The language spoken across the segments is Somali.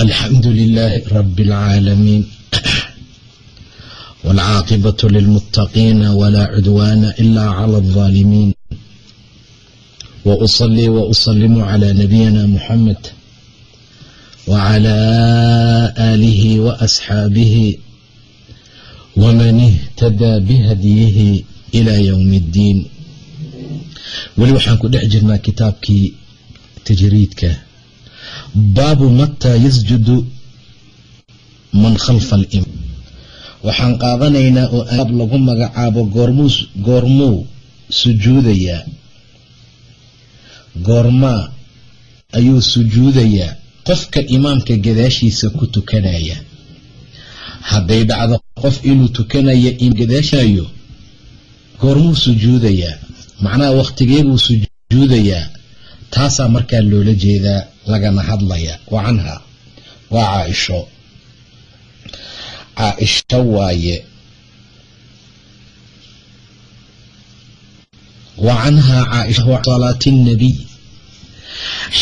الحمد لله رب العالمين والعاقبة للمتقين ولا عدوان إلا على الظالمين وأصلي وأسلم على نبينا محمد وعلى آله وأصحابه ومن اهتدى بهديه إلى يوم الدين weli waxaan ku dhex jirnaa kitaabkii tajriidka baabu mataa yasjudu man khalfa alim waxaan qaadanaynaa oo aab lagu magacaabo goormuu goormuu sujuudayaa goormaa ayuu sujuudayaa qofka imaamka gadaashiisa ku tukanaya. Hadday dhacdo qof inuu tukanaya gadaashayo goormuu sujuudayaa macnaha wakhtigee buu sujuudayaa taasaa markaa loola jeedaa lagana hadlaya. Wa canha. Waa caaisho. Caaisho waaye. Wa canhaa caaisha salaati nnabiy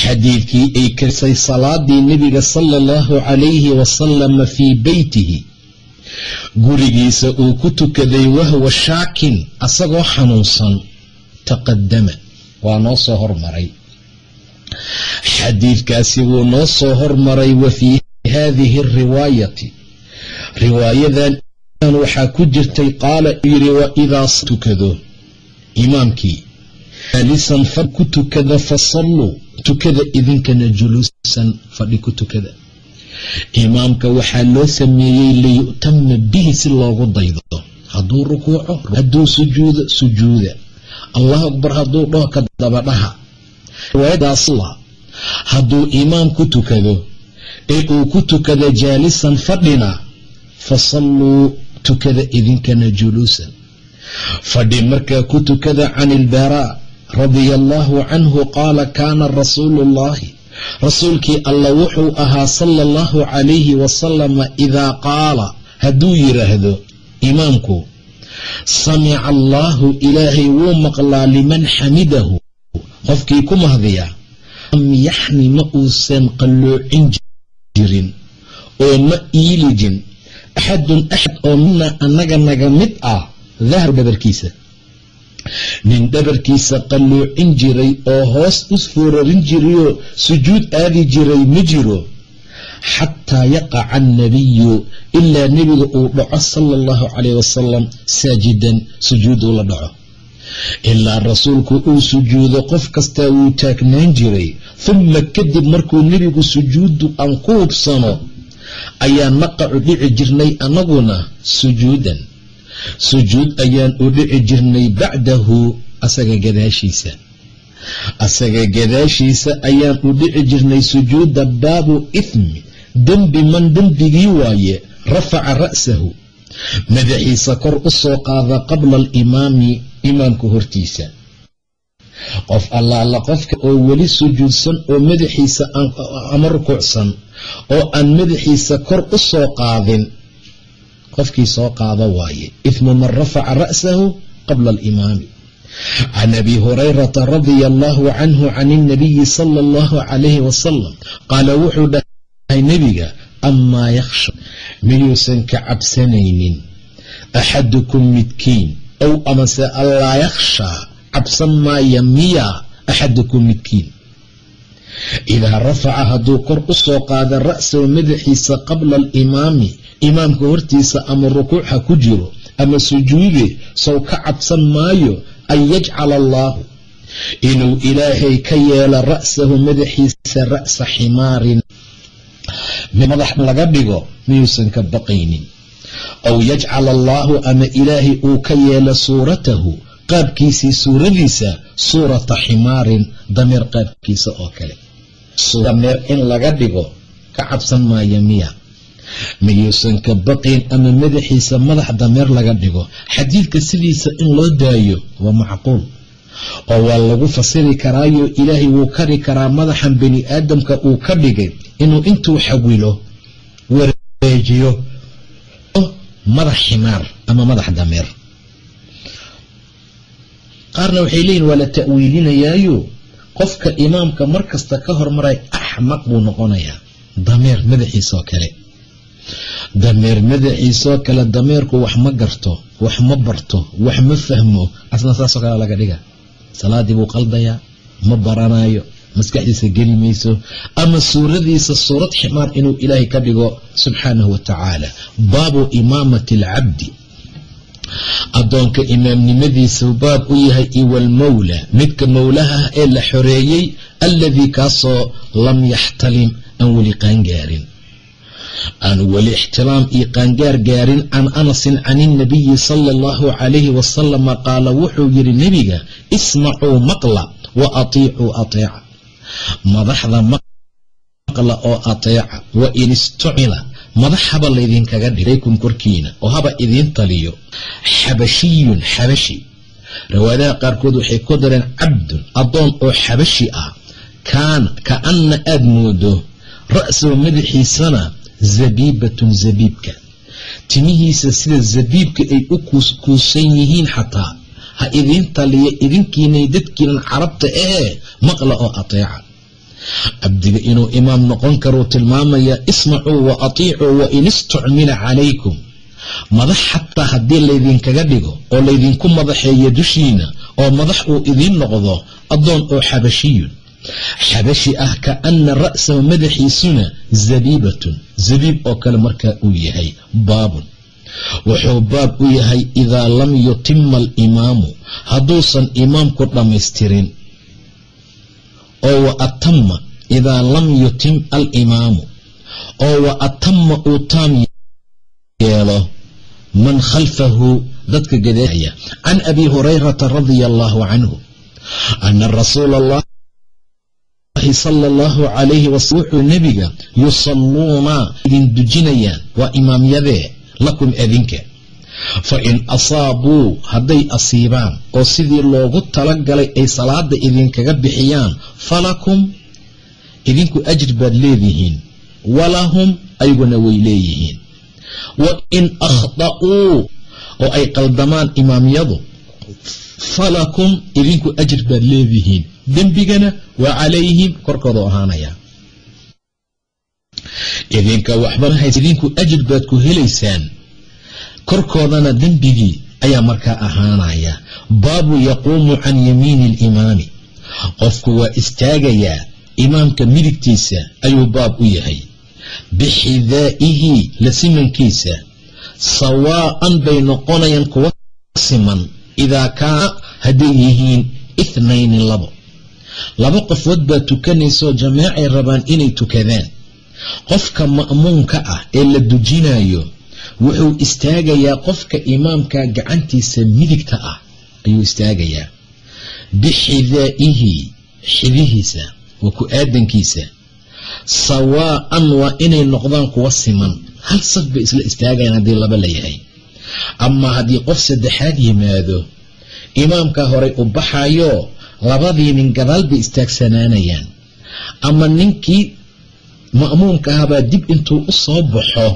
xadiidkii ay karisay salaadii nebiga sala allahu calayhi wasalama fii beytihi gurigiisa uu ku tukaday wahwa shaakin asagoo xanuunsan taqadama waa noo soo hormaray xadiidkaasi wuu noo soo hormaray wa fii haadihi ariwaayati riwaayadan waxaa ku jirtay qaala yidhi wa idaa tukado imaamkii. Jaalisan fadhi ku tukada fasalluu tukada idinkana juluusan fadhi ku tukada. Imaamka waxaa loo sameeyey liyu'tama bihi si loogu daydo. Hadduu rukuuco hadduu sujuudo sujuuda. Allahu akbar hadduu dhaho ka dabadhaha riwaayadaasla hadduu imaam ku tukado ee uu ku tukado jaalisan fadhina fasalluu tukada idinkana juluusan. Fadhi markaa ku tukada can ilbaraa radia allaahu canhu qaala kaana rasuulu ullaahi rasuulkii alla wuxuu ahaa sala allahu calayhi wasalama idaa qaala hadduu yidhaahdo imaamku samica allaahu ilaahay wuu maqlaa liman xamidahu qofkii ku mahdiya lam yaxni ma uusan qalloocin jirin oo ma iilijin axadun axad oo mina annaga naga mid ah dahar dhabarkiisa. Nin dhabarkiisa qalloocin jiray oo hoos u foorarin jirayoo sujuud aadi jiray ma jiro. Xataa yaqaca annabiyu ilaa nebiga uu dhaco sala allahu calayh wasalam saajidan sujuud uu la dhaco ilaa rasuulku uu sujuudo qof kastaa wuu taagnaan jiray humma kadib markuu nebigu sujuuddu aan ku hubsano ayaan naqacu dhici jirnay annaguna sujuudan. Sujuud ayaan u dhici jirnay bacdahu asaga gadaashiisa. Asaga gadaashiisa ayaan u dhici jirnay sujuuda baabu ithmi dembi man dembigii waaye rafaca ra'sahu. Madaxiisa kor u soo qaada qabla alimaami imaamka hortiisa. Qof allaala qofka oo weli sujuudsan oo madaxiisa ama rukuucsan oo aan madaxiisa kor u soo qaadin qofkii soo qaada waaye. Ithmu man rafaca ra'sahu qabla alimaami. Can abi hurayrata radia allaahu canhu can ilnabiyi sala allahu calayhi wasalam qaala wuxuu dhahay nebiga amaa yakhsha miyuusan ka cabsanaynin axadukum midkiin ow amase allaa yakhshaa cabsan maaya miyaa axadukum midkiin idaa rafaca hadduu kor u soo qaada ra'sahu madaxiisa qabla alimaami imaamka hortiisa ama rukuuxa ku jiro ama sujuude sow ka cabsan maayo an yajcala allaahu inuu ilaahay ka yeelo ra'sahu madaxiisa ra'sa ximaarin madax laga dhigo miyuusan ka baqaynin aw yajcala allaahu ama ilaahay uu ka yeelo suuratahu qaabkiisii suuradiisa suurata ximaarin dameer qaabkiisa oo kale dameer in laga dhigo ka cabsan maayo miya miyuusan ka baqayn ama madaxiisa madax dameer laga dhigo xadiidka sidiisa in loo daayo waa macquul oo waa lagu fasiri karaayo ilaahay wuu kari karaa madaxan bani aadamka uu ka dhigay inuu intuu xawilo wareejiyo madax ximaar ama madax dameer. Qaarna waxay leeyihiin waa la ta'wiilinayaayo. Qofka imaamka markasta ka hormaray axmaq buu noqonayaa dameer madaxiisoo kale. Dameer madaxiisoo kale dameerku wax ma garto wax ma barto wax ma fahmo asna saasoo kale laga dhiga salaadii buu qaldayaa ma baranayo maskaxdiisa geli mayso ama suuradiisa suurad ximaar inuu ilaahay ka dhigo subxaanahu wa tacaala. Baabu imaamati alcabdi. Addoonka imaamnimadiisa baab u yahay iwalmawla midka mowlaha ah ee la xoreeyey alladii kaasoo lam yaxtalim aan weli qaangaarin. Aan weli ixtilaam iyo qaangaar gaarin can anasin can inabiyi sala allahu calayhi wasalama qaala wuxuu yidhi nebiga ismacuu maqla wa atiicuu ateeca madaxda maqla oo ateeca wa in istucila madax haba laydinkaga dhigaykum korkiina oo haba idiin taliyo. Xabashiyun xabashi. Riwaayadaha qaarkood waxay ku dareen cabdun addoon oo xabashi ah. Kaana ka anna aada moodo ra'sahu madaxiisana zabiibatun zabiibka. Timihiisa sida zabiibka ay u kuusan yihiin xataa ha idiin taliya idinkiinay dadkiinan carabta ahee maqla oo ateeca. Cabdiga inuu imaam noqon karuu tilmaamaya ismacuu wa atiicuu wa in istucmila calaykum. Madax xataa haddii laydinkaga dhigo oo laydinku madaxeeyo dushiina oo madax uu idiin noqdo addoon oo xabashiyun. Xabashi ah ka ana ra'sahu madaxiisuna zabiibatun. Zabiib oo kale markaa uu yahay baabun wuxuu baab u yahay idaa lam yutima alimaamu. Hadduusan imaamku dhammaystirin. Oo wa atama idaa lam yutim alimaamu. Oo wa atama uu taam yeelo. Man khalfahu dadka gadeeaya can abi hurayrata radia allahu canhu. Ana rasuula allah sala allahu calayhi wasal wuxuu nebiga yusalluuna idin dujinayaan waa imaamyadee lakum adinka fa in asaabuu hadday asiibaan oo sidii loogu talagalay ay salaada idinkaga bixiyaan falakum idinku ajir baad leedihiin walahum ayaguna way leeyihiin. Wa in akhda'uu oo ay qaldamaan imaamyadu falakum idinku ajir baad leedihiin. Dembigana waa calayhim korkooda ahaanaya idinka waxba idinku ajir baad ku helaysaan. Korkoodana dembigii ayaa markaa ahaanaya. Baabu yaquumu can yamiini alimaami. Qofku waa istaagayaa imaamka midigtiisa ayuu baab u yahay. Bixidaa'ihi la simankiisa. Sawaa'an bay noqonayaan kuwa siman. Idaa kaana hadday yihiin ithnayni labo. Laba qofood baa tukanaysoo jameecay rabaan inay tukadaan qofka ma'muumka ah ee la dujinayo wuxuu istaagayaa qofka imaamka gacantiisa midigta ah ayuu istaagayaa. Bixidaa'ihi xidihiisa waa ku aadankiisa sawaa'an waa inay noqdaan kuwa siman hal saf bay isla istaagayaan haddii laba la yahay. Amaa haddii qof saddexaad yimaado imaamka horey u baxayo labadii nin gadaal bay istaagsanaanayaan ama ninkii ma'muumka ahabaa dib intuu u soo baxo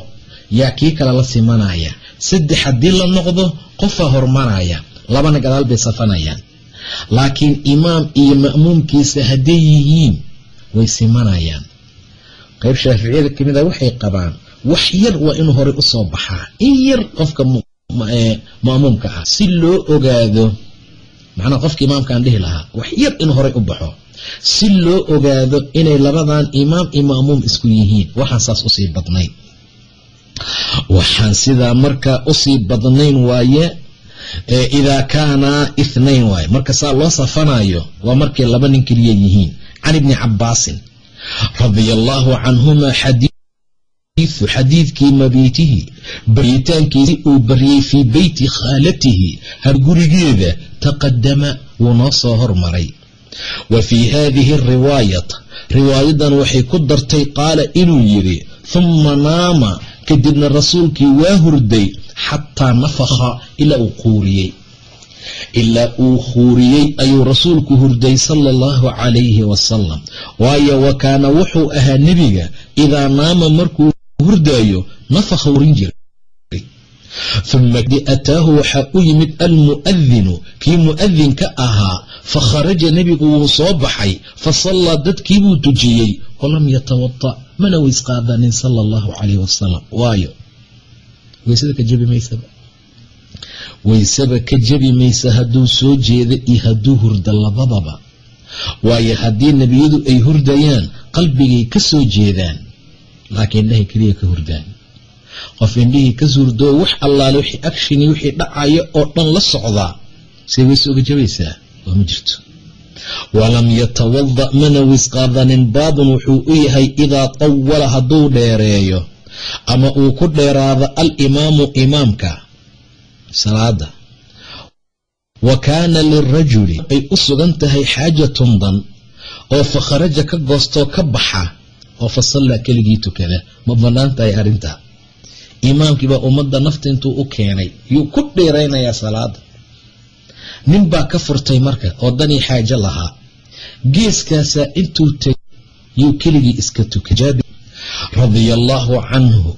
yaa kii kale la simanaya. Saddex haddii la noqdo qofaa hormaraya labana gadaal bay safanayaan. Laakiin imaam iyo ma'muumkiisa hadday yihiin way simanayaan. Qayb shaaficiyada ka mid a waxay qabaan wax yar waa inuu horey u soo baxaa. In yar qofka ma'muumka ah si loo ogaado macnaa qofka imaamkaan dhihi lahaa wax yar inuu horey u baxo si loo ogaado inay labadan imaam iyo ma'muum isku yihiin waxaan saas u sii badnayn. Waxaan sidaa markaa u sii badnayn waaye idaa kaanaa ithnayn waaye. Marka saa loo safanayo waa markay laba nin keliya yihiin. Can ibni cabaasin radia allaahu canhuma xadiiu xadiidkii mabiitihi baryitaankiisi uu baryey fii beyti khaalatihi har gurigeeda taqadama wuu noo soo hormaray wa fii haadihi ariwaayat riwaayadan waxay ku dartay qaala inuu yidhi humma naama kadibna rasuulkii waa hurday xataa nafakha ilaa uu quuriyey. Ilaa uu khuuriyey ayuu rasuulku hurday sala allahu calayhi wasalam waayo wa kaana wuxuu ahaa nebiga idaa naama markuu hurdaayo nafakha urin jiray uma ataahu waxaa u yimid almu'adinu kii mu'adinka ahaa fa kharaja nebigu wuu soo baxay fa sallaa dadkiibuu tujiyey walam yatawada mana weys qaadanin sala allahu calayh wasalam waayo weysada ka weysaba ka jabi maysa hadduu soo jeeda iyo hadduu hurda labadaba waayo haddii nebiyadu ay hurdayaan qalbigay ka soo jeedaan laakiin indhahay keliya ka hurdaan qof indhihii ka suurdoo wax allaale wixii acshini wixii dhacaya oo dhan la socdaa say weyse uga jabaysaa? Waa ma jirto. Walam yatawada mana wisqaadanin. Baabun wuxuu u yahay idaa tawala hadduu dheereeyo ama uu ku dheeraado alimaamu imaamka salaada. Wa kaana lirajuli. Ay u sugan tahay xaajatun dan oo fa kharaja ka goostoo ka baxa oo fa sallaa keligii tukada. Ma bannaan tahay arrintaa imaamkii baa ummadda nafta intuu u keenay yuu ku dheeraynayaa salaada nin baa ka furtay marka oo danii xaajo lahaa. Geeskaasaa intuu tegay yuu keligii iska tukay. Jaabir radia allaahu canhu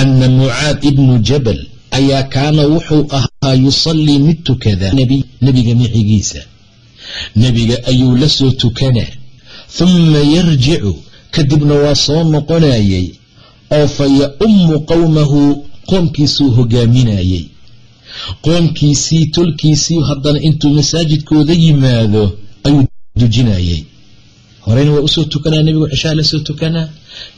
ana mucaad ibnu jabal ayaa kaana wuxuu ahaa yusallii mid tukada nebiga micigiisa. Nebiga ayuu la soo tukanaa humma yarjicu kadibna waa soo noqonayay oo fa ya-ummu qowmahu qoomkiisuu hogaaminayey. Qoomkiisii tolkiisii haddana intuu masaajidkooda yimaado ayuu dujinayey. Horeyna waa u soo tukanaa nebigu cishaa la soo tukanaa.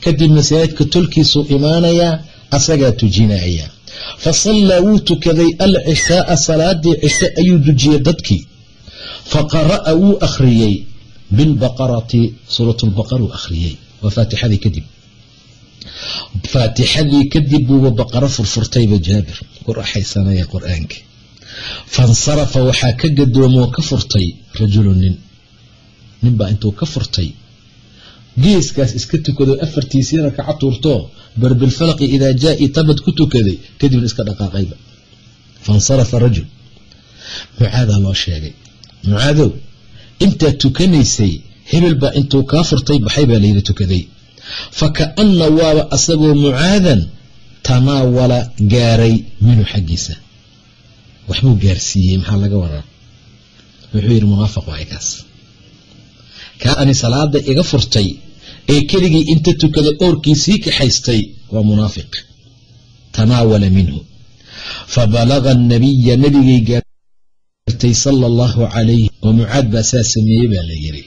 Kadib masaajidka tolkiisuu imaanayaa asagaa tujinaya. Fa sallaa wuu tukaday al cisaa'a salaadii cishe ayuu dujiyey dadkii. Fa qara'a wuu akhriyey. Bilbaqarati suuratulbaqaruu akhriyey waa faatixadii kadib faatixadii kadib buuba baqaro furfurtayba jaabir. Ku raaxaysanaya qur'aanka fansarafa waxaa ka gadoomoo ka furtay rajulu nin. Ninbaa intuu ka furtay. Geeskaas iska tukado afartiisii rakaca tuurtoo barbilfalaqi idaa jaa-i tabad ku tukaday kadibna iska dhaqaaqayba fansarafa rajul. Mucaadaa loo sheegay. Mucaadow intaad tukanaysay hebel baa intuu kaa furtay baxay baa layidhi tukaday fa kaana waaba asagoo mucaadan tanaawala gaaray minhu xaggiisa waxbuu gaarsiiyey maxaa laga waraa wuxuu yidhi munaafiq waay kaas salaada iga furtay ee keligii inta tukada oorkiisii kaxaystay waa munaafiq tanaawala minhu fabalaga anabiya nabigay gaartay sala allahu calayhi oo mucaad baa saa sameeyey baa la yidhi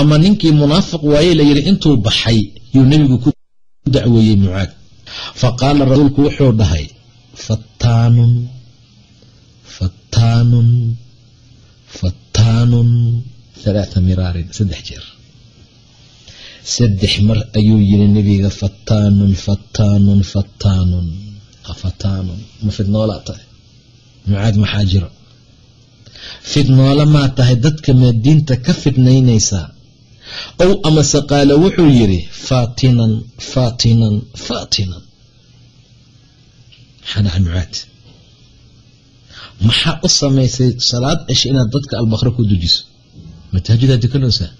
ama ninkii munaafiq waaye la yidhi intuu baxay yuu nebigu ku dacweeyey mucaad. Fa qaala rasuulku wuxuu dhahay fattaanun fattaanun fattaanun halaaa miraarin saddex jeer. Saddex mar ayuu yiri nebiga fattaanun fattaanun fattaanun fattaanun. Ma fidnoolaa tahay? Mucaad maxaa jiro fidnoole maa tahay dadka maadiinta ka fidnaynaysaa ow amase qaale wuxuu yidhi faatinan faatinan faatinan. Mucaad maxaa u samaysay salaad cesh inaad dadka albakro ku dujiso? Ma tahajuddaa tukanaysaa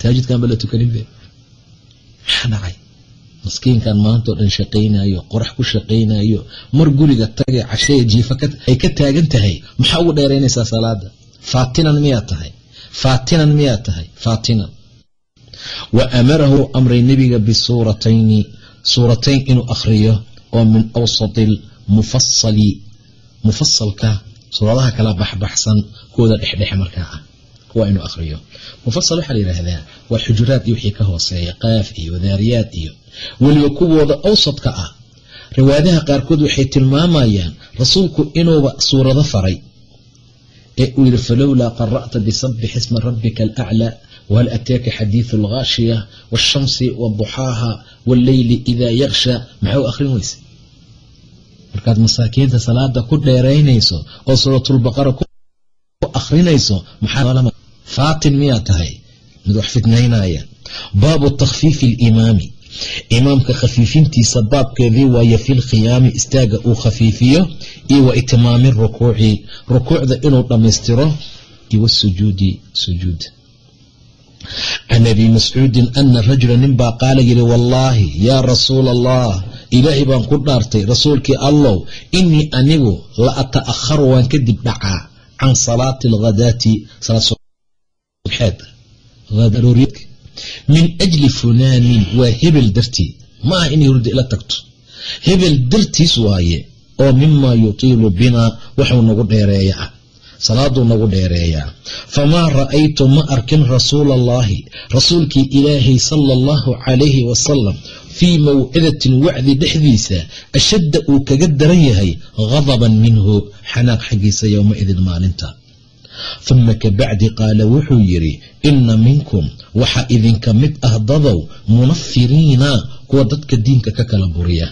tahajudkan ba la tukaninbe maxaa maskiinkan maantao dhan shaqaynayo qorax ku shaqaynayo mar guriga tagay cashaya jiifa ay ka taagan tahay maxaa ugu dheeraynaysaa salaada faatinan miyaa tahay? Faatinan miyaa tahay? Faatinan. Wa amarahu amray nebiga bisuuratayni suuratayn inuu akhriyo oo min awsati lmufasali mufasalka suuradaha kala baxbaxsan kuwooda dhexdhexe markaa. ah kuwa inuu akhriyo. Mufasal waxaa la yidhaahdaa waa xujuraad iyo wixii ka hooseeya qaaf iyo daariyaad iyo weliba kuwooda awsadka ah. Riwaayadaha qaarkood waxay tilmaamayaan rasuulku inuuba suurado faray ee uu yidhi falowlaa qara'ta bisabbix isma rabbika alaclaa wahal ataaka xadiidu alghaashiya waashamsi waduxaaha walleyli idaa yaksha maxaa u akhrin weyse? Markaad masaakiinta salaada ku dheeraynayso oo suuratulbaqara akhrinayso maxaa faatin miyaa tahay? Mid wax fidnaynaya baabu takhfiifi alimaami. Imaamka khafiifintiisa baabkeedii waaye filkhiyaami istaaga uu khafiifiyo iyo wa itimaami rukuuci. Rukuucda inuu dhammaystiro iyo wasujuudi sujuud. Can abi mascuudin ana rajula ninbaa qaala yidhi wallaahi yaa rasuula allah ilaahay baan ku dhaartay rasuulkii allow inii anigu la ata'akharu waan kadib dhacaa can salaati alghadaati min ajli fulaanin waa hebel dartii ma aha inay hurda ila tagto hebel dartiis waaye oo mimaa yutiilu binaa waxuu nagu dheereeya ah salaaduu nagu dheereeyaa famaa ra'aytu ma arkin rasuula allaahi rasuulkii ilaahay sala allahu calayhi wasalam fii mawcidatin wacdi dhexdiisa ashadda uu kaga daran yahay hadaban minhu xanaaq xaggiisa yowmaidin maalinta uma kabacdi qaala wuxuu yidhi inna minkum waxaa idinka mid ah dadow munafiriina kuwa dadka diinka ka kala buriya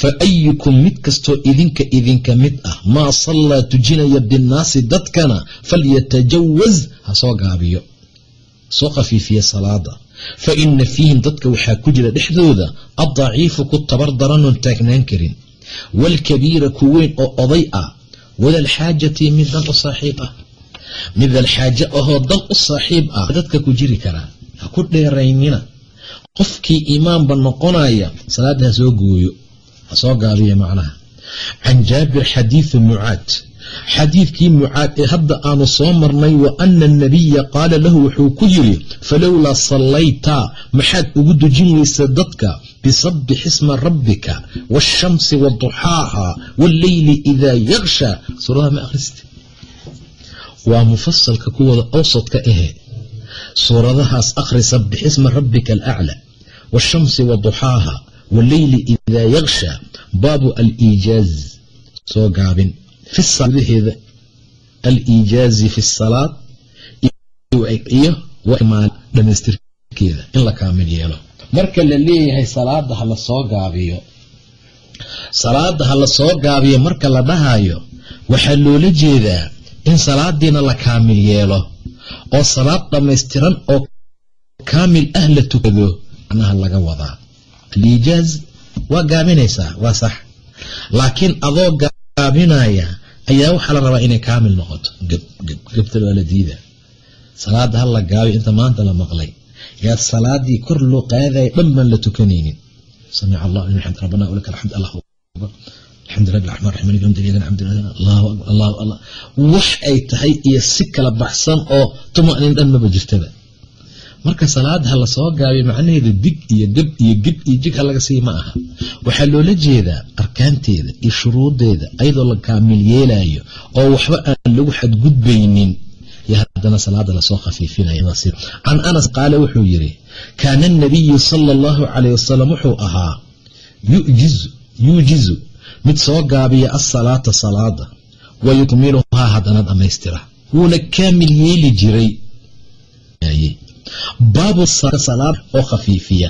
fa ayukum mid kastoo idinka idinka mid ah maa sallaa tujinaya binnaasi dadkana falyatajawaz ha soo gaabiyo soo khafiifiya salaada. Fa ina fiihim dadka waxaa ku jira dhexdooda addaciifu ku tabar daranoon taagnaan karin. Waalkabiira ku weyn oo oday ah wadalxaajati mid dan u saaxiib ah. Mid alxaaje ahoo dan u saaxiib ah dadka ku jiri karaa ha ku dheeraynina. Qofkii imaanba noqonaya salaadda ha soo gooyo. Ha soo gaabiya macnaha. Can jaabir xadiidu mucaad xadiidkii mucaad ee hadda aanu soo marnay wa ana anabiya qaala lahu wuxuu ku yidhi falowlaa sallayta maxaad ugu dujin weysa dadka bisabbix isma rabbika waashamsi waduxaaha walleyli idaa yaksha suuradaha ma akhriste waa mufasalka kuwooda awsadka ahe suuradahaas akhri sabbix isma rabbika alaclى waashamsi waduxaaha walleyli idaa yaksha baabu aliijaaz soo gaabin fidaheeda aliijaazi fi salaad iyo dhamaystirkeeda in la kaamil yeelo marka la leeyahay salaada ha la soo gaabiyo salaada ha la soo gaabiyo marka la dhahayo waxaa loola jeedaa in salaadiina la kaamil yeelo oo salaad dhammaystiran oo kaamil ah la tukado macnaha laga wadaa aliijaaz waa gaabinaysaa waa sax laakiin adoo gaabinaya ayaa waxaa la rabaa inay kaamil noqoto. Gabgabta waa la diida salaada ha la gaabiyo inta maanta la maqlay. Yaa salaadii kor loo qaadaya dhan la tukanaynin. Samic allah liman xamd rabbana walaka alxamd allahu akbar. Alxamdu rabbi raxmaan raxiim malik yawmid diin alxamdu lillah allahu akbar allahu allah wax ay tahay iyo si kala baxsan oo tuma'nin dhan maba jirtaba marka salaada ha la soo gaabiyo macnaheeda dig iyo gab iyo gib iyo jig ha laga sii ma aha. Waxaa loola jeedaa arkaanteeda iyo shuruudeeda ayadoo la kaamil yeelayo oo waxba aan lagu xadgudbaynin. Yo haddana salaada la soo khafiifinaycan anas qaale wuxuu yidhi kaana anabiyu sala allahu calayh wasalam wuxuu ahaa yuujizu mid soo gaabiya asalaata salaada wa yukmiluhaa haddana dhammaystira. Wuuna kaamil yeeli jiray baabu salaad oo khafiifiya.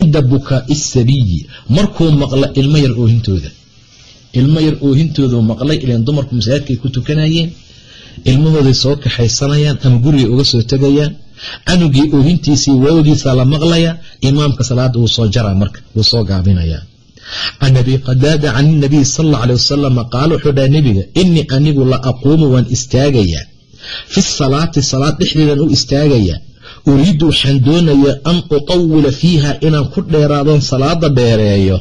Cinda bukaa'i sabiyi markuu maqla ilmo yar oohintooda ilmo yar oohintoodu maqlay ilan dumarku masaajidkaay ku tukanayeen. Ilmahooday soo kaxaysanayaan ama gurigay uga soo tegayaan canugii oohintiisii waawgiisa la maqlaya imaamka salaada wuu soo jaraa marka wuu soo gaabinayaa. Can abi qadaada can inabiy sal alla alay wasalam qaala wuxuu dhaha nebiga inii anigu la aquumu waan istaagayaa. Fi salaati salaad dhexdeedan u istaagayaa uriidu waxaan doonayaa an utawila fiiha inaan ku dheeraadon salaada dheereeyo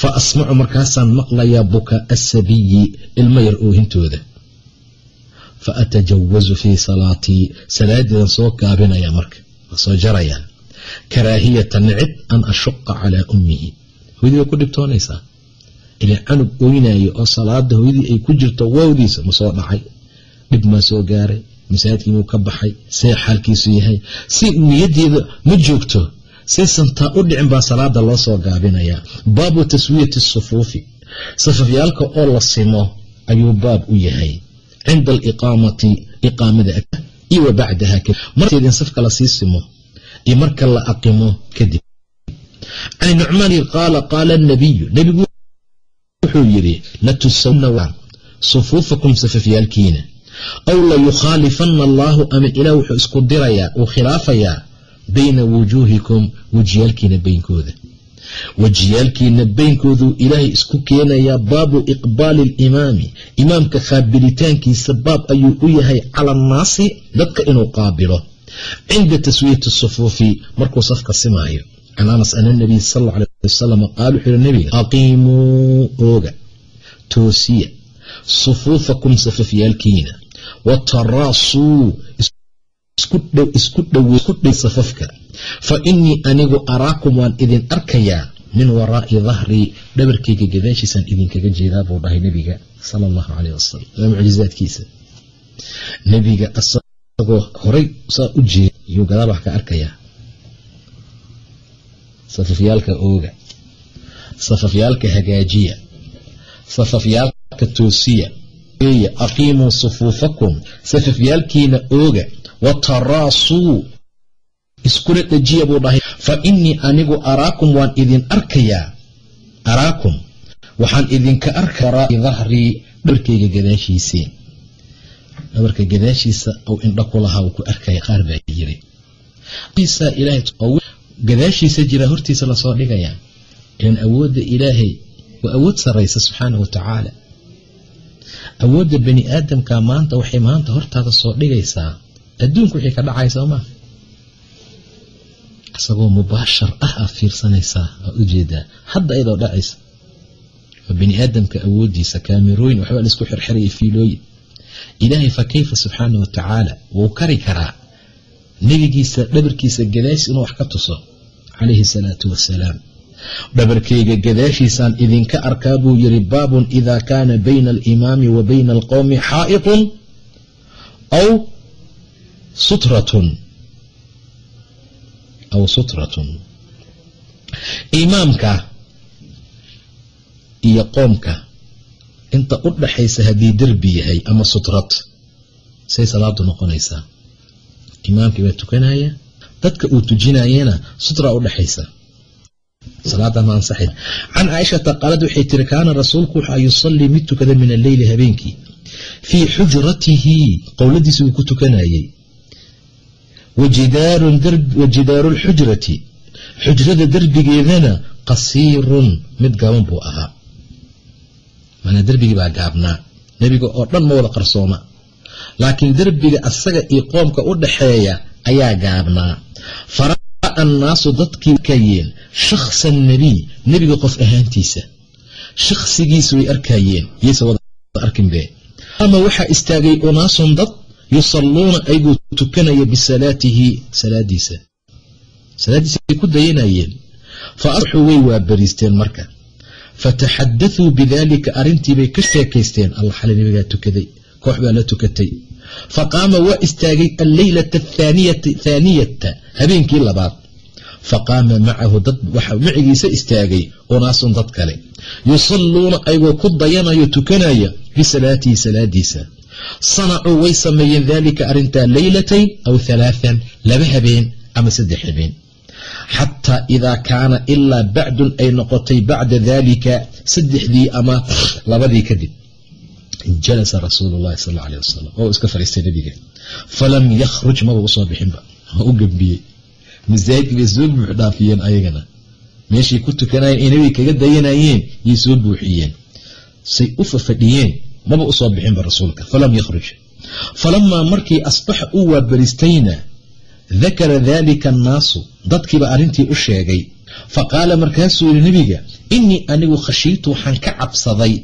fa asmacu markaasaan maqlayaa bukaa asabiyi ilmo yar oohintooda fa atajawazu fii salaatii salaadeedan soo gaabinaya marka soo jarayaa karaahiyata nicib an ashuqa calaa ummihi. Hooyadii way ku dhibtoonaysaa. Ilaa canug oynayo oo salaada hooyadii ay ku jirto waawdiisa ma soo dhacay. Dhib maa soo gaaray masaajidkiimuu ka baxay see xaalkiisu yahay si niyadeeda ma joogto saysan taa u dhicin baa salaada loo soo gaabinayaa. Baabu taswiyati sufuufi safafyaalka oo la simo ayuu baab u yahay. Cinda aliqaamati iqaamada iyo wa bacdaha marteedin safka la sii simo iyo marka la aqimo kadib. Can nucmaani qaala qaala anabiyu nebigu wuxuu yidhi latusawna sufuufakum safafyaalkiina aw layukhaalifana allaahu ama ilaah wuxuu isku dirayaa uu khilaafayaa bayna wujuuhikum wejiyaalkiina baynkooda wejiyaalkiina baynkooduu ilaahay isku keenayaa baabu iqbaali alimaami. Imaamka qaabilitaankiisa baab ayuu u yahay cala annaasi dadka inuu qaabilo. Cinda taswiyati sufuufi markuu safka simaayo. Can anas ana nabiy sal alay wasalam qaal wuxuu yihi nabiga aqiimuu ooga toosiya sufuufakum safafyaalkiina wataraasuu isku dhow safafka fa innii anigu araakum waan idin arkayaa min waraa'i dahrii dhabarkayga gadaashiisaan idinkaga jeedaa buu dhahay nebiga sala allahu caleyh wasalam waa mucjizaadkiisa nebiga asagoo horay saa u jeeda yuu gadaal wax ka arkayaa safafyaalka ooga safafyaalka hagaajiya safafyaalka toosiya aqiimuu sufuufakum safafyaalkiina ooga wataraasuu iskula dhajiya buu dhahay fa innii anigu araakum waan idin arkayaa araakum waxaan idinka arkaa dahrii dhabarkayga gadaashiisii dhabarka gadaashiisa ou indho ku lahaa uu ku arkaya qaar baa jiray gadaashiisa jira hortiisa la soo dhigayaa ilan awoodda ilaahay waa awood sarraysa subxaana wa tacaala awoodda bani aadamka maanta waxay maanta hortaada soo dhigaysaa. Adduunku wixii ka dhacay soomaa isagoo mubaashar ah aad fiirsanaysaa aad u jeedaa hadda ayadoo dhacaysa. Waa bani aadamka awooddiisa kaamirooyin waxbaa la isku xirxiraya fiilooyin. Ilaahay fa kayfa subxaana wa tacaala wuu kari karaa nebigiisa dhabarkiisa gadaashiis inuu wax ka tuso. Calayhi salaatu wasalaam dhabarkayga gadaashiisaan idinka arkaa buu yiri baabun idaa kaana bayna alimaami wa bayna alqowmi xaa'itun aw sutratun. Aw sutratun. Imaamka iyo qoomka inta u dhaxaysa haddii derbi yahay ama sutrad say salaadu noqonaysaa. Imaamkii baa tukanaya dadka uu tujinayana sutra u dhaxaysa salaada ma ansaxay can caaishata qaalad waxay tiri kaana rasuulku waxaa yusallii mid tukada min alleyli habeenkii. Fii xujratihi qowladiisa uu ku tukanayey wa jidaaru lxujrati xujrada derbigeedana qasiirun mid gaban buu ahaa. Maanaa derbigii baa gaabnaa nebiga oo dhan ma wada qarsooma. Laakiin derbiga asaga iyo qoomka u dhaxeeya ayaa gaabnaa fara'a annaasu dadkii arkayeen shakhsa nebiy nebiga qof ahaantiisa shakhsigiisa way arkayeen yayse wada arkinbe ama waxaa istaagay unaasun dad yusalluuna ayguu tukanaya bisalaatihi salaadiisa salaadiisay ku dayanayeen fa asbaxuu way waabariisteen marka fataxadathuu bidaalika arrintiibay ka sheekaysteen allah xale nebigaa tukaday koox baa la tukatay fa qaama waa istaagay alleylata athaaniyata habeenkii labaad fa qaama macahu dad waxaa macigiisa istaagay unaasun dad kale. Yusalluuna aygoo ku dayanayo tukanaya bisalaatihi salaadiisa. Sanacuu way sameeyeen daalika arrintaa leylatayn aw halaathan laba habeen ama saddex habeen. Xataa idaa kaana ilaa bacdun ay noqotay bacda daalika saddexdii ama labadii kadib. Jalasa rasuulu llahi sal aleh wasalam oo iska fariistay nebiga falam yakhruj maba u soo bixinba u gembiyey masaajidkii bay soo buux dhaafiyeen ayagana. Meeshay ku tukanayeen ay nebiga kaga dayanayeen yay soo buuxiyeen. Say u fafadhiyeen maba u soo bixinba rasuulka falam yakhruj. Falamaa markii asbaxa uu waabaristayna dakara daalika annaasu dadkiiba arrintii u sheegay. Fa qaala markaasuu yihi nebiga innii anigu khashiitu waxaan ka cabsaday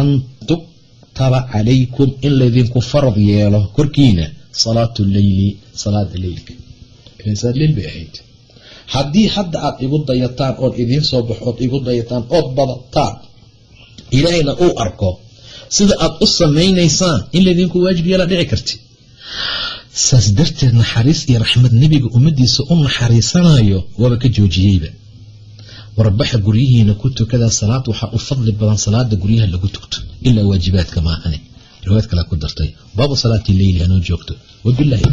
an tuktaba calaykum in laydinku farad yeelo korkiina salaatu leyli salaada leylka leyl bay ahayd. Haddii hadda aad igu dayataan ood idiin soo baxo ood igu dayataan ood badataan ilaahayna uu arko sida aad u samaynaysaan in laydinku waajib yeela dhici karti. Saas darteed naxariis iyo raxmad nebiga ummaddiisa u naxariisanayo waaba ka joojiyeyba. Warbaxa guryihiina ku tukada salaad waxaa u fadli badan salaada guryaha lagu tugto ilaa waajibaadka maahane riwaayad kale ku dartay baabu salaati leyli hanoo joogto. Wabilahi